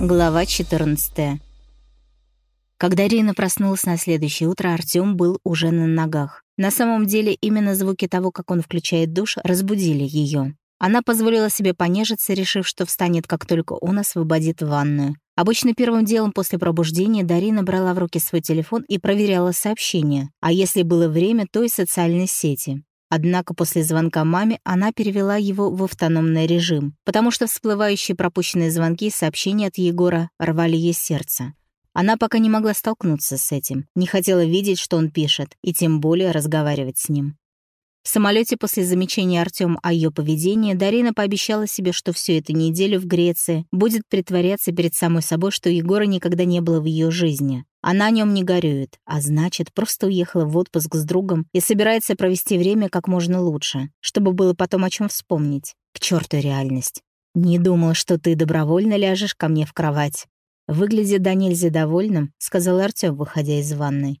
Глава 14. Когда Рина проснулась на следующее утро, Артём был уже на ногах. На самом деле, именно звуки того, как он включает душ, разбудили её. Она позволила себе понежиться, решив, что встанет, как только он освободит ванную. Обычно первым делом после пробуждения Дарина брала в руки свой телефон и проверяла сообщения, а если было время, то и социальные сети. Однако после звонка маме она перевела его в автономный режим, потому что всплывающие пропущенные звонки и сообщения от Егора рвали ей сердце. Она пока не могла столкнуться с этим, не хотела видеть, что он пишет, и тем более разговаривать с ним. В самолете после замечания Артём о ее поведении Дарина пообещала себе, что всю эту неделю в Греции будет притворяться перед самой собой, что Егора никогда не было в ее жизни. Она о нем не горюет, а значит, просто уехала в отпуск с другом и собирается провести время как можно лучше, чтобы было потом о чем вспомнить. К черту реальность. «Не думал, что ты добровольно ляжешь ко мне в кровать». «Выглядя до нельзя довольным», — сказал Артём, выходя из ванной.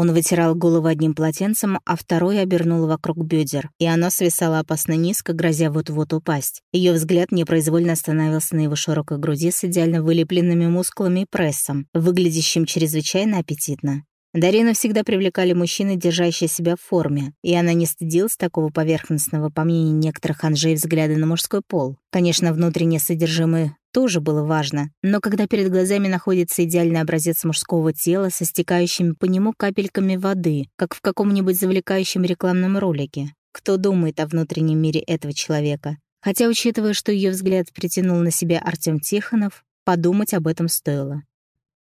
Он вытирал голову одним полотенцем, а второй обернул вокруг бедер, и оно свисало опасно низко, грозя вот-вот упасть. Ее взгляд непроизвольно остановился на его широкой груди с идеально вылепленными мускулами и прессом, выглядящим чрезвычайно аппетитно. Дарину всегда привлекали мужчины, держащие себя в форме, и она не стыдилась такого поверхностного, по мнению некоторых анжей, взгляда на мужской пол. Конечно, внутреннее содержимое тоже было важно, но когда перед глазами находится идеальный образец мужского тела со стекающими по нему капельками воды, как в каком-нибудь завлекающем рекламном ролике, кто думает о внутреннем мире этого человека? Хотя, учитывая, что ее взгляд притянул на себя Артем Тихонов, подумать об этом стоило.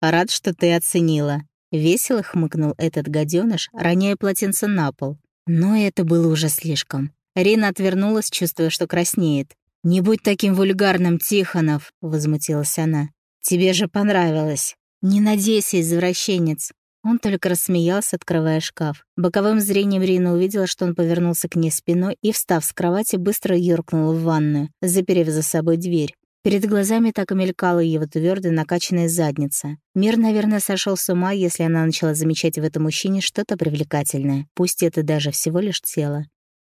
«Рад, что ты оценила», — весело хмыкнул этот гаденыш, роняя полотенце на пол. Но это было уже слишком. Рина отвернулась, чувствуя, что краснеет. «Не будь таким вульгарным, Тихонов!» — возмутилась она. «Тебе же понравилось!» «Не надейся, извращенец!» Он только рассмеялся, открывая шкаф. Боковым зрением Рина увидела, что он повернулся к ней спиной и, встав с кровати, быстро юркнул в ванную, заперев за собой дверь. Перед глазами так и мелькала его твердая накачанная задница. Мир, наверное, сошел с ума, если она начала замечать в этом мужчине что-то привлекательное, пусть это даже всего лишь тело.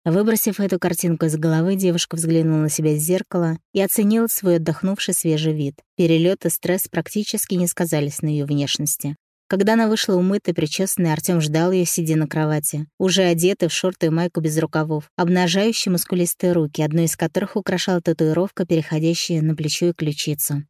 Выбросив эту картинку из головы, девушка взглянула на себя в зеркало и оценила свой отдохнувший свежий вид. Перелет и стресс практически не сказались на ее внешности. Когда она вышла умытая, причесанная, Артём ждал ее, сидя на кровати, уже одетый в шорты и майку без рукавов, обнажающие мускулистые руки, одной из которых украшала татуировка, переходящая на плечо и ключицу.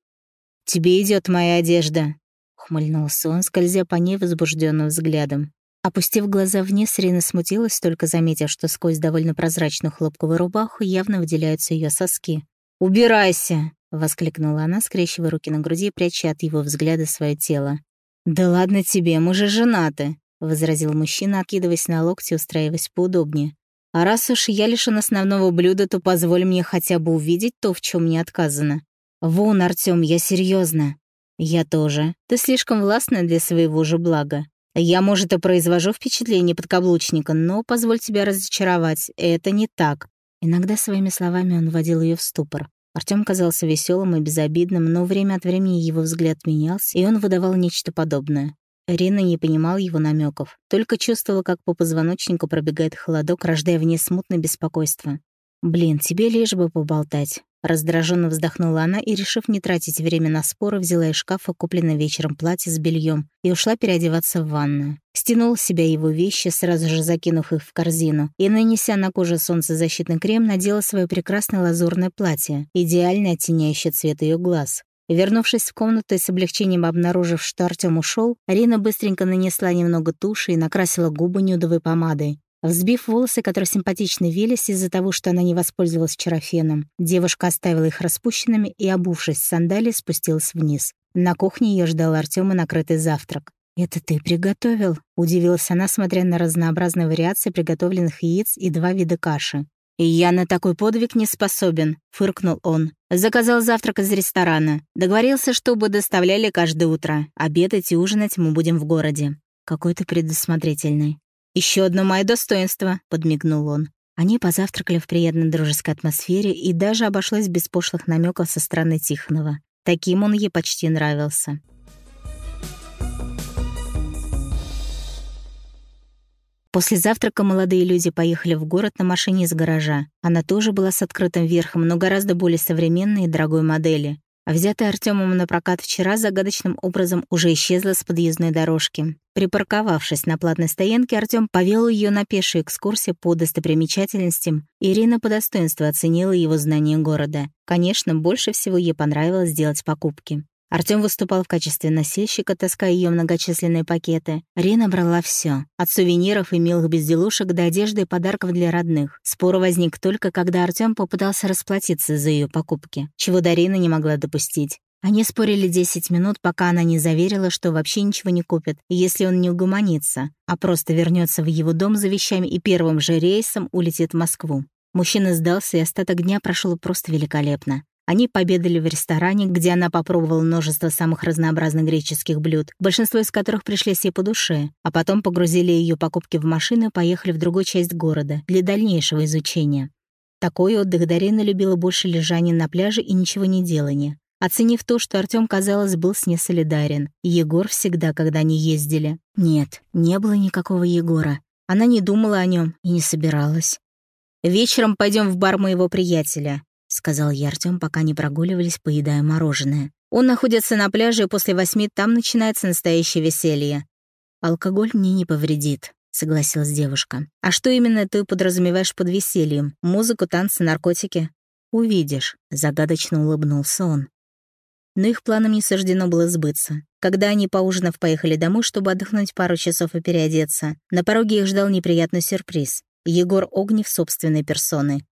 «Тебе идет моя одежда», — ухмыльнулся он, скользя по ней возбужденным взглядом. Опустив глаза вниз, Рина смутилась, только заметив, что сквозь довольно прозрачную хлопковую рубаху явно выделяются ее соски. «Убирайся!» — воскликнула она, скрещивая руки на груди и пряча от его взгляда свое тело. «Да ладно тебе, мы же женаты!» — возразил мужчина, откидываясь на локти, устраиваясь поудобнее. «А раз уж я лишен основного блюда, то позволь мне хотя бы увидеть то, в чем мне отказано. Вон, Артём, я серьезно. «Я тоже. Ты слишком властная для своего же блага. Я, может, и произвожу впечатление подкаблучника, но позволь тебя разочаровать, это не так. Иногда своими словами он вводил ее в ступор. Артём казался веселым и безобидным, но время от времени его взгляд менялся, и он выдавал нечто подобное. Рина не понимал его намеков, только чувствовала, как по позвоночнику пробегает холодок, рождая в ней смутное беспокойство. «Блин, тебе лишь бы поболтать. Раздраженно вздохнула она и, решив не тратить время на споры, взяла из шкафа купленное вечером платье с бельем и ушла переодеваться в ванную. Стянула с себя его вещи, сразу же закинув их в корзину, и, нанеся на кожу солнцезащитный крем, надела свое прекрасное лазурное платье, идеально оттеняющее цвет ее глаз. Вернувшись в комнату и с облегчением обнаружив, что Артём ушел, Арина быстренько нанесла немного туши и накрасила губы нюдовой помадой. Взбив волосы, которые симпатично велись из-за того, что она не воспользовалась вчера феном, девушка оставила их распущенными и, обувшись в сандалии, спустилась вниз. На кухне ее ждал Артёма накрытый завтрак. «Это ты приготовил?» — удивилась она, смотря на разнообразные вариации приготовленных яиц и два вида каши. «Я на такой подвиг не способен», — фыркнул он. «Заказал завтрак из ресторана. Договорился, чтобы доставляли каждое утро. Обедать и ужинать мы будем в городе». «Какой ты предусмотрительный». Еще одно мое достоинство», — подмигнул он. Они позавтракали в приятной дружеской атмосфере и даже обошлось без пошлых намеков со стороны Тихонова. Таким он ей почти нравился. После завтрака молодые люди поехали в город на машине из гаража. Она тоже была с открытым верхом, но гораздо более современной и дорогой модели. А взятая Артемом на прокат вчера загадочным образом уже исчезла с подъездной дорожки. Припарковавшись на платной стоянке, Артем повел ее на пешую экскурсию по достопримечательностям. Ирина по достоинству оценила его знание города. Конечно, больше всего ей понравилось делать покупки. Артём выступал в качестве носильщика, таская её многочисленные пакеты. Рина брала всё, от сувениров и милых безделушек до одежды и подарков для родных. Спор возник только, когда Артём попытался расплатиться за её покупки, чего Дарина не могла допустить. Они спорили 10 минут, пока она не заверила, что вообще ничего не купит, если он не угомонится, а просто вернётся в его дом за вещами и первым же рейсом улетит в Москву. Мужчина сдался, и остаток дня прошел просто великолепно. Они пообедали в ресторане, где она попробовала множество самых разнообразных греческих блюд, большинство из которых пришли ей по душе, а потом погрузили ее покупки в машину и поехали в другую часть города для дальнейшего изучения. Такой отдых Дарина любила больше лежания на пляже и ничего не делания. Оценив то, что Артём, казалось, был с ней солидарен. Егор всегда, когда они ездили. Нет, не было никакого Егора. Она не думала о нем и не собиралась. «Вечером пойдем в бар моего приятеля. — сказал я Артём, пока не прогуливались, поедая мороженое. «Он находится на пляже, и после восьми там начинается настоящее веселье». «Алкоголь мне не повредит», — согласилась девушка. «А что именно ты подразумеваешь под весельем? Музыку, танцы, наркотики?» «Увидишь», — загадочно улыбнулся он. Но их планам не суждено было сбыться. Когда они, поужинав, поехали домой, чтобы отдохнуть пару часов и переодеться, на пороге их ждал неприятный сюрприз. Егор Огнев собственной персоной.